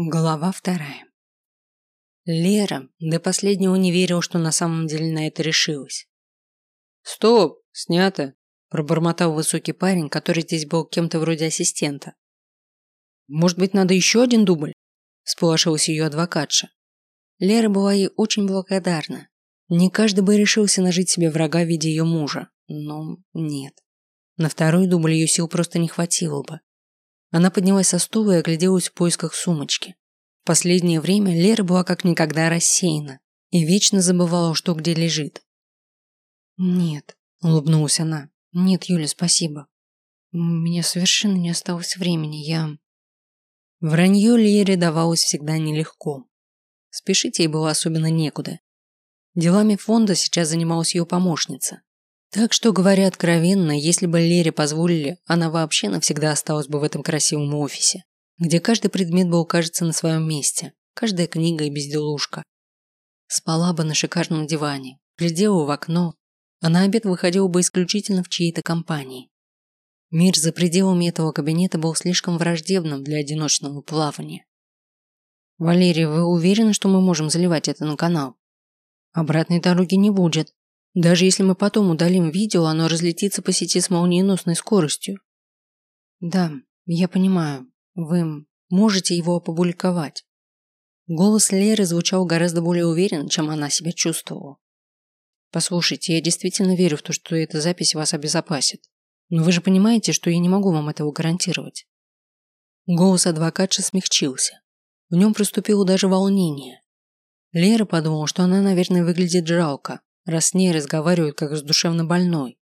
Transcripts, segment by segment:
Глава вторая. Лера до последнего не верила, что на самом деле на это решилась. «Стоп! Снято!» – пробормотал высокий парень, который здесь был кем-то вроде ассистента. «Может быть, надо еще один дубль?» – сполошилась ее адвокатша. Лера была ей очень благодарна. Не каждый бы решился нажить себе врага в виде ее мужа, но нет. На второй дубль ее сил просто не хватило бы. Она поднялась со стула и огляделась в поисках сумочки. В последнее время Лера была как никогда рассеяна и вечно забывала, что где лежит. «Нет», – улыбнулась она. «Нет, Юля, спасибо. У меня совершенно не осталось времени, я...» Вранье Лере давалось всегда нелегко. Спешить ей было особенно некуда. Делами фонда сейчас занималась ее помощница. Так что, говоря откровенно, если бы Лере позволили, она вообще навсегда осталась бы в этом красивом офисе, где каждый предмет был, кажется, на своем месте, каждая книга и безделушка. Спала бы на шикарном диване, глядела в окно, а на обед выходила бы исключительно в чьей-то компании. Мир за пределами этого кабинета был слишком враждебным для одиночного плавания. «Валерия, вы уверены, что мы можем заливать это на канал?» «Обратной дороги не будет», даже если мы потом удалим видео, оно разлетится по сети с молниеносной скоростью. Да, я понимаю. Вы можете его опубликовать. Голос Леры звучал гораздо более уверенно, чем она себя чувствовала. Послушайте, я действительно верю в то, что эта запись вас обезопасит. Но вы же понимаете, что я не могу вам этого гарантировать. Голос адвокатши смягчился. В нем проступило даже волнение. Лера подумала, что она, наверное, выглядит жалко, раз с ней разговаривают как с душевно больной.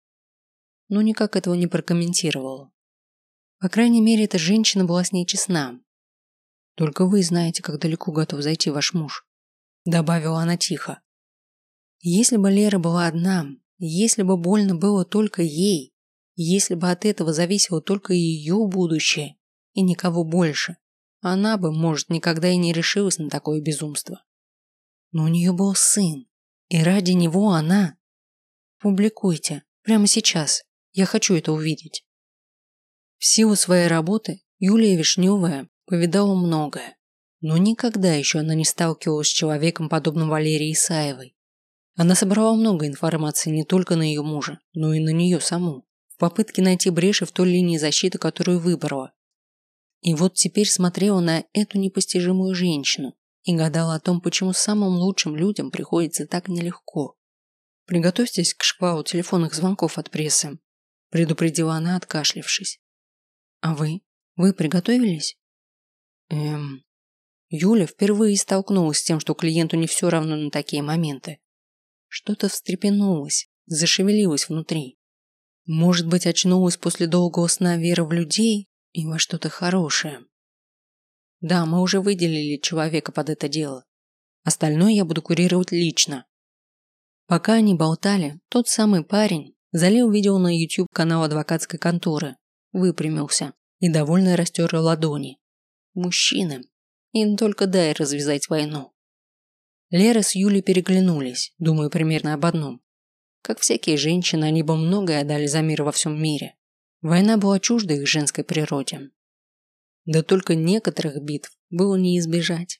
Но никак этого не прокомментировала. По крайней мере, эта женщина была с ней честна. «Только вы знаете, как далеко готов зайти ваш муж», – добавила она тихо. Если бы Лера была одна, если бы больно было только ей, если бы от этого зависело только ее будущее и никого больше, она бы, может, никогда и не решилась на такое безумство. Но у нее был сын, и ради него она... Публикуйте. Прямо сейчас. Я хочу это увидеть. В силу своей работы Юлия Вишневая повидала многое. Но никогда еще она не сталкивалась с человеком, подобным Валерии Исаевой. Она собрала много информации не только на ее мужа, но и на нее саму, в попытке найти бреши в той линии защиты, которую выбрала. И вот теперь смотрела на эту непостижимую женщину, и гадала о том, почему самым лучшим людям приходится так нелегко. «Приготовьтесь к шквалу телефонных звонков от прессы», – предупредила она, откашлившись. «А вы? Вы приготовились?» «Эм...» Юля впервые столкнулась с тем, что клиенту не все равно на такие моменты. Что-то встрепенулось, зашевелилось внутри. Может быть, очнулась после долгого сна вера в людей и во что-то хорошее. Да, мы уже выделили человека под это дело. Остальное я буду курировать лично. Пока они болтали, тот самый парень залил видео на YouTube канал адвокатской конторы, выпрямился и довольно растер ладони. Мужчины. Им только дай развязать войну. Лера с Юлей переглянулись, думая примерно об одном. Как всякие женщины, они бы многое отдали за мир во всем мире. Война была чужда их женской природе. Да только некоторых битв было не избежать.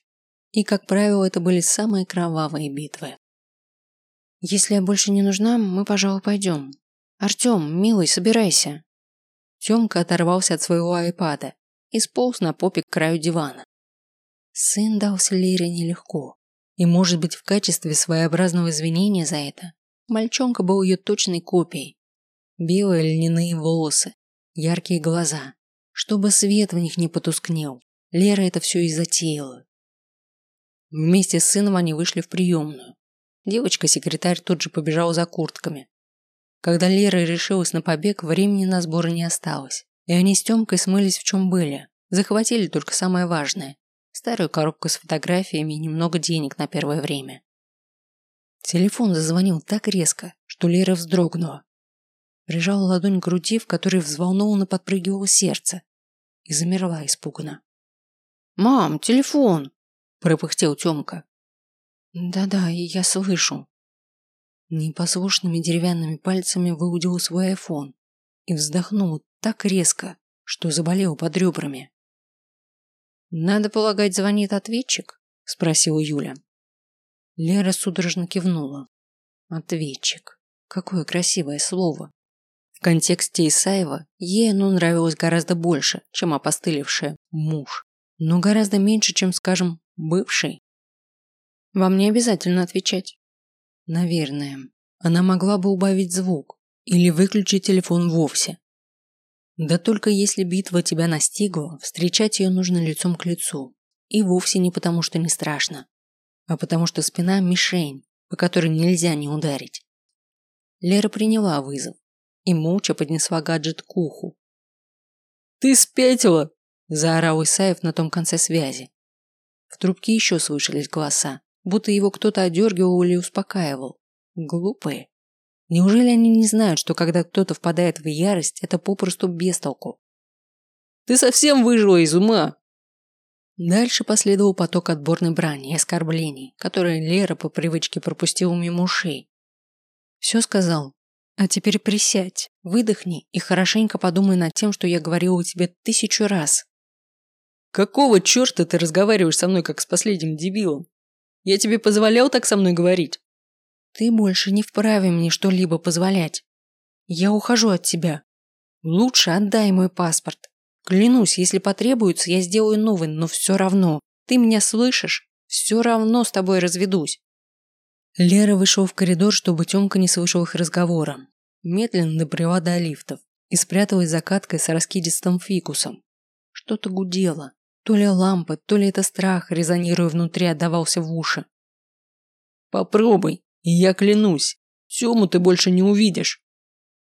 И, как правило, это были самые кровавые битвы. «Если я больше не нужна, мы, пожалуй, пойдем. Артем, милый, собирайся». Тёмка оторвался от своего айпада и сполз на попе к краю дивана. Сын дался Лире нелегко. И, может быть, в качестве своеобразного извинения за это, мальчонка был ее точной копией. Белые льняные волосы, яркие глаза, чтобы свет в них не потускнел. Лера это все и затеяла. Вместе с сыном они вышли в приемную. Девочка-секретарь тут же побежала за куртками. Когда Лера решилась на побег, времени на сборы не осталось. И они с Тёмкой смылись в чем были. Захватили только самое важное. Старую коробку с фотографиями и немного денег на первое время. Телефон зазвонил так резко, что Лера вздрогнула. Прижала ладонь к груди, в которой взволнованно подпрыгивало сердце, и замерла испуганно. «Мам, телефон!» – пропыхтел Тёмка. «Да-да, я слышу». Непослушными деревянными пальцами выудил свой айфон и вздохнул так резко, что заболел под ребрами. Надо полагать, звонит ответчик? Спросила Юля. Лера судорожно кивнула. Ответчик. Какое красивое слово. В контексте Исаева ей оно нравилось гораздо больше, чем опостылевшее «муж», но гораздо меньше, чем, скажем, «бывший». Вам не обязательно отвечать. Наверное. Она могла бы убавить звук или выключить телефон вовсе. Да только если битва тебя настигла, встречать ее нужно лицом к лицу. И вовсе не потому, что не страшно, а потому что спина – мишень, по которой нельзя не ударить. Лера приняла вызов и молча поднесла гаджет к уху. «Ты спятила!» – заорал Исаев на том конце связи. В трубке еще слышались голоса, будто его кто-то одергивал или успокаивал. Глупые. Неужели они не знают, что когда кто-то впадает в ярость, это попросту бестолку? «Ты совсем выжила из ума!» Дальше последовал поток отборной брани и оскорблений, которые Лера по привычке пропустила мимо ушей. Все сказал. А теперь присядь, выдохни и хорошенько подумай над тем, что я говорила тебе тысячу раз. Какого черта ты разговариваешь со мной, как с последним дебилом? Я тебе позволял так со мной говорить? Ты больше не вправе мне что-либо позволять. Я ухожу от тебя. Лучше отдай мой паспорт. Клянусь, если потребуется, я сделаю новый, но все равно. Ты меня слышишь? Все равно с тобой разведусь. Лера вышел в коридор, чтобы Тёмка не слышал их разговора. Медленно добрела до лифтов и спряталась за каткой с раскидистым фикусом. Что-то гудело. То ли лампа, то ли это страх, резонируя внутри, отдавался в уши. «Попробуй, и я клянусь, Тёму ты больше не увидишь».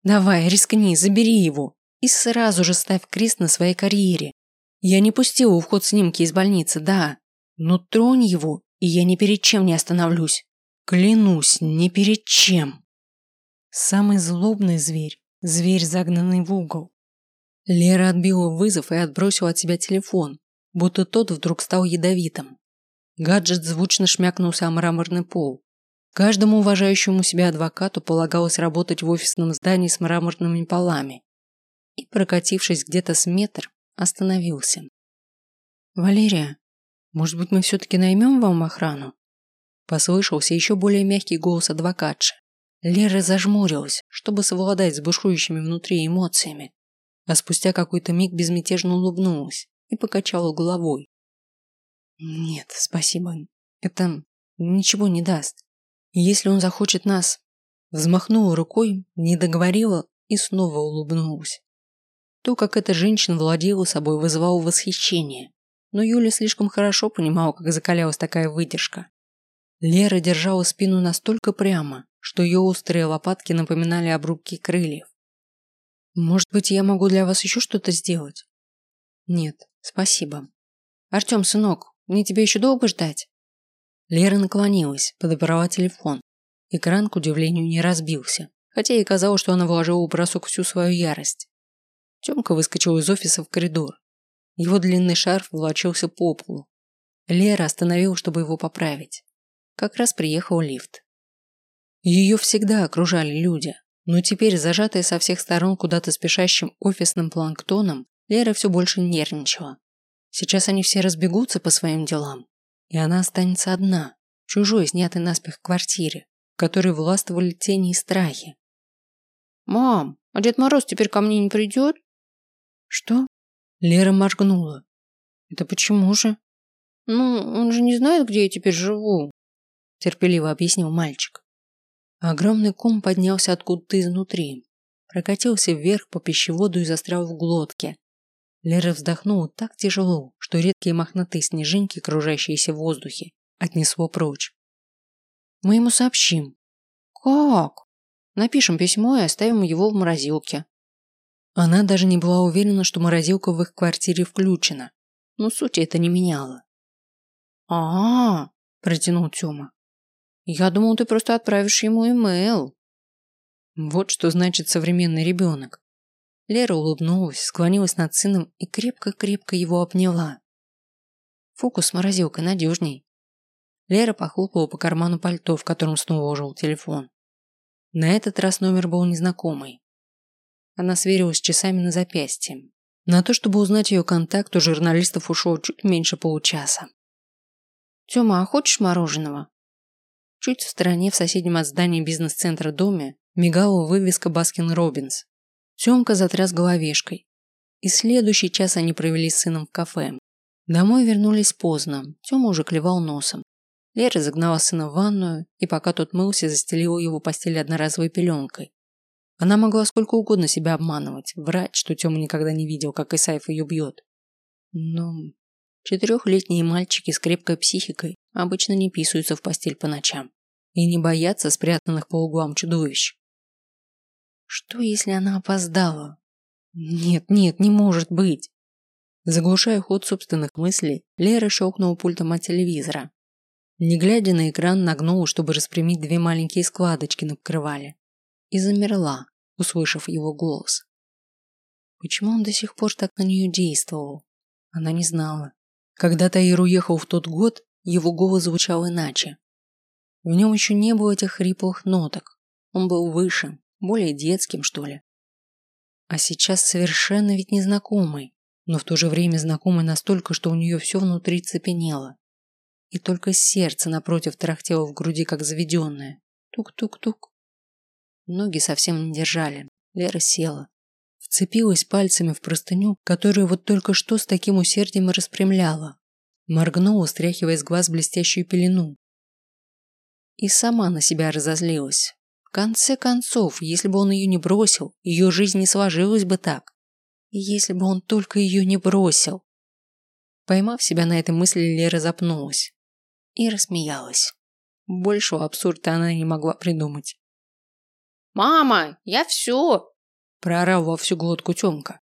«Давай, рискни, забери его», и сразу же ставь крест на своей карьере. Я не пустила в ход снимки из больницы, да, но тронь его, и я ни перед чем не остановлюсь. Клянусь, ни перед чем. Самый злобный зверь, зверь, загнанный в угол. Лера отбила вызов и отбросила от себя телефон, будто тот вдруг стал ядовитым. Гаджет звучно шмякнулся о мраморный пол. Каждому уважающему себя адвокату полагалось работать в офисном здании с мраморными полами и, прокатившись где-то с метр, остановился. «Валерия, может быть, мы все-таки наймем вам охрану?» Послышался еще более мягкий голос адвокатши. Лера зажмурилась, чтобы совладать с бушующими внутри эмоциями, а спустя какой-то миг безмятежно улыбнулась и покачала головой. «Нет, спасибо. Это ничего не даст. Если он захочет нас...» Взмахнула рукой, не договорила и снова улыбнулась. То, как эта женщина владела собой, вызывало восхищение. Но Юля слишком хорошо понимала, как закалялась такая выдержка. Лера держала спину настолько прямо, что ее острые лопатки напоминали обрубки крыльев. «Может быть, я могу для вас еще что-то сделать?» «Нет, спасибо. Артем, сынок, мне тебя еще долго ждать?» Лера наклонилась, подобрала телефон. Экран, к удивлению, не разбился, хотя и казалось, что она вложила в бросок всю свою ярость. Тёмка выскочил из офиса в коридор. Его длинный шарф волочился по полу. Лера остановила, чтобы его поправить. Как раз приехал лифт. Ее всегда окружали люди, но теперь, зажатая со всех сторон куда-то спешащим офисным планктоном, Лера все больше нервничала. Сейчас они все разбегутся по своим делам, и она останется одна, чужой, снятой наспех квартире, в которой властвовали тени и страхи. «Мам, а Дед Мороз теперь ко мне не придет?» Что? Лера моргнула. Это почему же? Ну, он же не знает, где я теперь живу, терпеливо объяснил мальчик. Огромный ком поднялся откуда-то изнутри, прокатился вверх по пищеводу и застрял в глотке. Лера вздохнула так тяжело, что редкие мохнатые снежинки, кружащиеся в воздухе, отнесло прочь. Мы ему сообщим. Как? Напишем письмо и оставим его в морозилке. Она даже не была уверена, что морозилка в их квартире включена, но сути это не меняло. а, -а, -а протянул Тёма. «Я думал, ты просто отправишь ему имейл». Вот что значит современный ребенок. Лера улыбнулась, склонилась над сыном и крепко-крепко его обняла. Фокус с морозилкой надежней. Лера похлопала по карману пальто, в котором снова ожил телефон. На этот раз номер был незнакомый. Она сверилась с часами на запястье. На то, чтобы узнать ее контакт, у журналистов ушло чуть меньше получаса. «Тёма, а хочешь мороженого?» Чуть в стороне, в соседнем от здания бизнес-центра доме, мигала вывеска Baskin Robbins. Тёмка затряс головешкой. И следующий час они провели с сыном в кафе. Домой вернулись поздно, Тёма уже клевал носом. Лера загнала сына в ванную, и пока тот мылся, застелила его постель одноразовой пеленкой. Она могла сколько угодно себя обманывать, врать, что Тёма никогда не видел, как Исаев ее бьет. Но четырехлетние мальчики с крепкой психикой обычно не писаются в постель по ночам и не боятся спрятанных по углам чудовищ. Что, если она опоздала? Нет, нет, не может быть. Заглушая ход собственных мыслей, Лера щелкнула пультом от телевизора. Не глядя на экран, нагнула, чтобы распрямить две маленькие складочки на покрывале. И замерла, услышав его голос. Почему он до сих пор так на нее действовал? Она не знала. Когда Таир уехал в тот год, его голос звучал иначе. В нем еще не было этих хриплых ноток. Он был выше, более детским, что ли. А сейчас совершенно ведь незнакомый, но в то же время знакомый настолько, что у нее все внутри цепенело. И только сердце напротив трахтело в груди, как заведенное. Тук-тук-тук. Ноги совсем не держали. Лера села. Вцепилась пальцами в простыню, которую вот только что с таким усердием распрямляла. Моргнула, стряхивая с глаз блестящую пелену. И сама на себя разозлилась. В конце концов, если бы он ее не бросил, ее жизнь не сложилась бы так. Если бы он только ее не бросил. Поймав себя на этой мысли, Лера запнулась. И рассмеялась. Большего абсурда она не могла придумать. «Мама, я все!» Проорал во всю глотку Тёмка.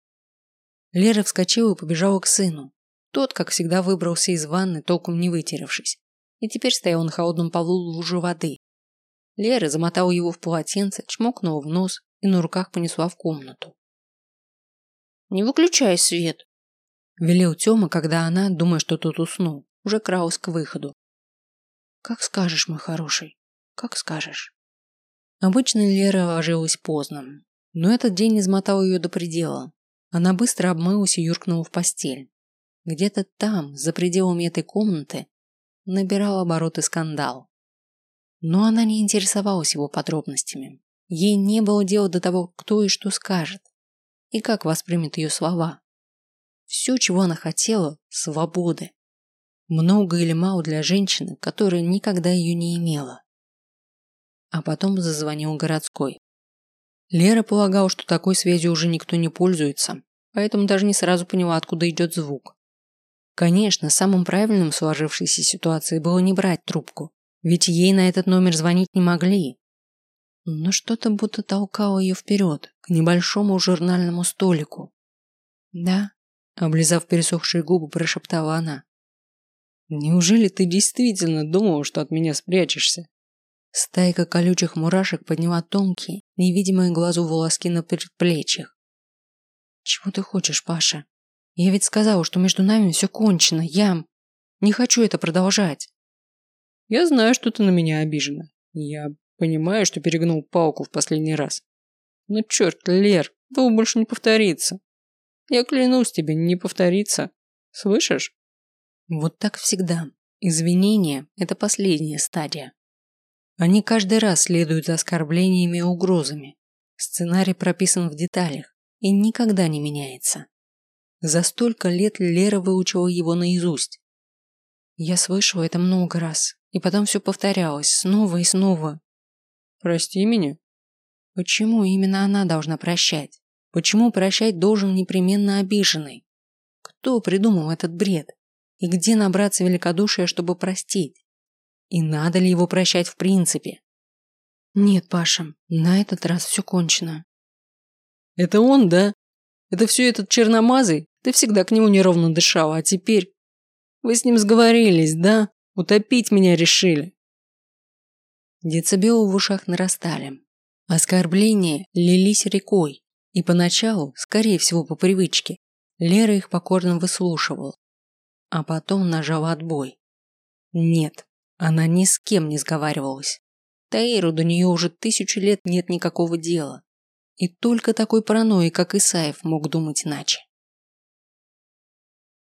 Лера вскочила и побежала к сыну. Тот, как всегда, выбрался из ванны, толком не вытеревшись, и теперь стоял на холодном полу лужи воды. Лера замотала его в полотенце, чмокнула в нос и на руках понесла в комнату. «Не выключай свет!» Велел Тёма, когда она, думая, что тот уснул, уже кралась к выходу. «Как скажешь, мой хороший, как скажешь». Обычно Лера ложилась поздно, но этот день измотал ее до предела. Она быстро обмылась и юркнула в постель. Где-то там, за пределами этой комнаты, набирал обороты скандал. Но она не интересовалась его подробностями. Ей не было дела до того, кто и что скажет, и как воспримет ее слова. Все, чего она хотела – свободы. Много или мало для женщины, которая никогда ее не имела. А потом зазвонил городской. Лера полагала, что такой связью уже никто не пользуется, поэтому даже не сразу поняла, откуда идет звук. Конечно, самым правильным в сложившейся ситуации было не брать трубку, ведь ей на этот номер звонить не могли. Но что-то будто толкало ее вперед, к небольшому журнальному столику. «Да», – облизав пересохшие губы, прошептала она. «Неужели ты действительно думал, что от меня спрячешься?» Стайка колючих мурашек подняла тонкие, невидимые глазу волоски на предплечьях. «Чего ты хочешь, Паша?» Я ведь сказала, что между нами все кончено. Я не хочу это продолжать. Я знаю, что ты на меня обижена. Я понимаю, что перегнул палку в последний раз. Но черт, Лер, этого больше не повторится. Я клянусь тебе, не повторится. Слышишь? Вот так всегда. Извинения – это последняя стадия. Они каждый раз следуют за оскорблениями и угрозами. Сценарий прописан в деталях и никогда не меняется. За столько лет Лера выучила его наизусть. Я слышала это много раз, и потом все повторялось, снова и снова. Прости меня. Почему именно она должна прощать? Почему прощать должен непременно обиженный? Кто придумал этот бред? И где набраться великодушия, чтобы простить? И надо ли его прощать в принципе? Нет, Паша, на этот раз все кончено. Это он, да? Это все этот черномазый? Ты всегда к нему неровно дышала, а теперь... Вы с ним сговорились, да? Утопить меня решили. Децибелы в ушах нарастали. Оскорбления лились рекой. И поначалу, скорее всего по привычке, Лера их покорно выслушивала. А потом нажала отбой. Нет, она ни с кем не сговаривалась. Таиру до нее уже тысячу лет нет никакого дела. И только такой параноик, как Исаев, мог думать иначе.